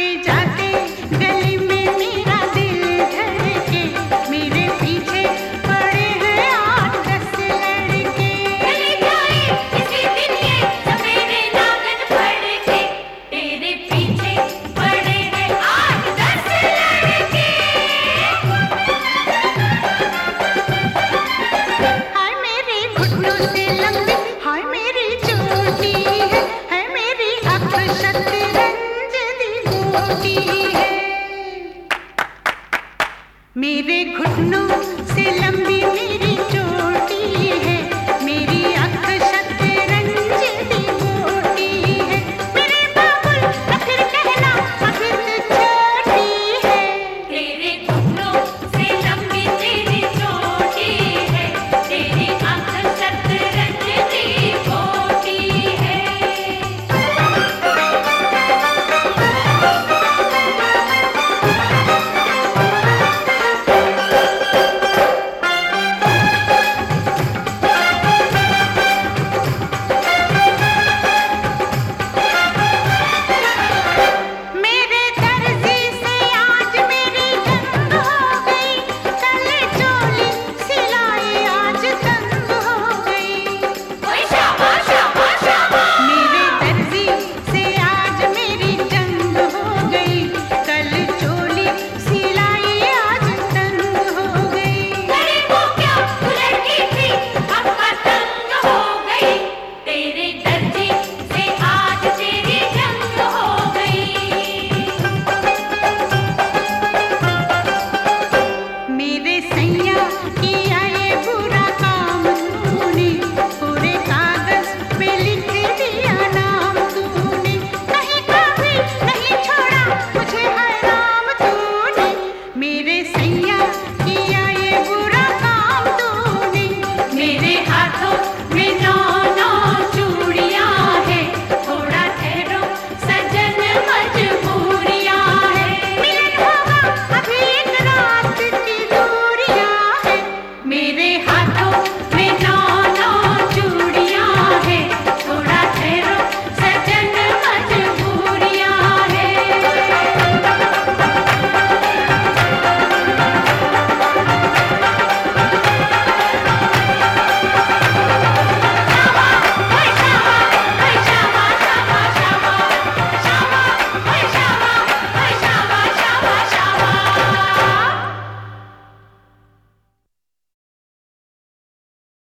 যাকে যাকে मेरे घुटनों से लंबी मेरी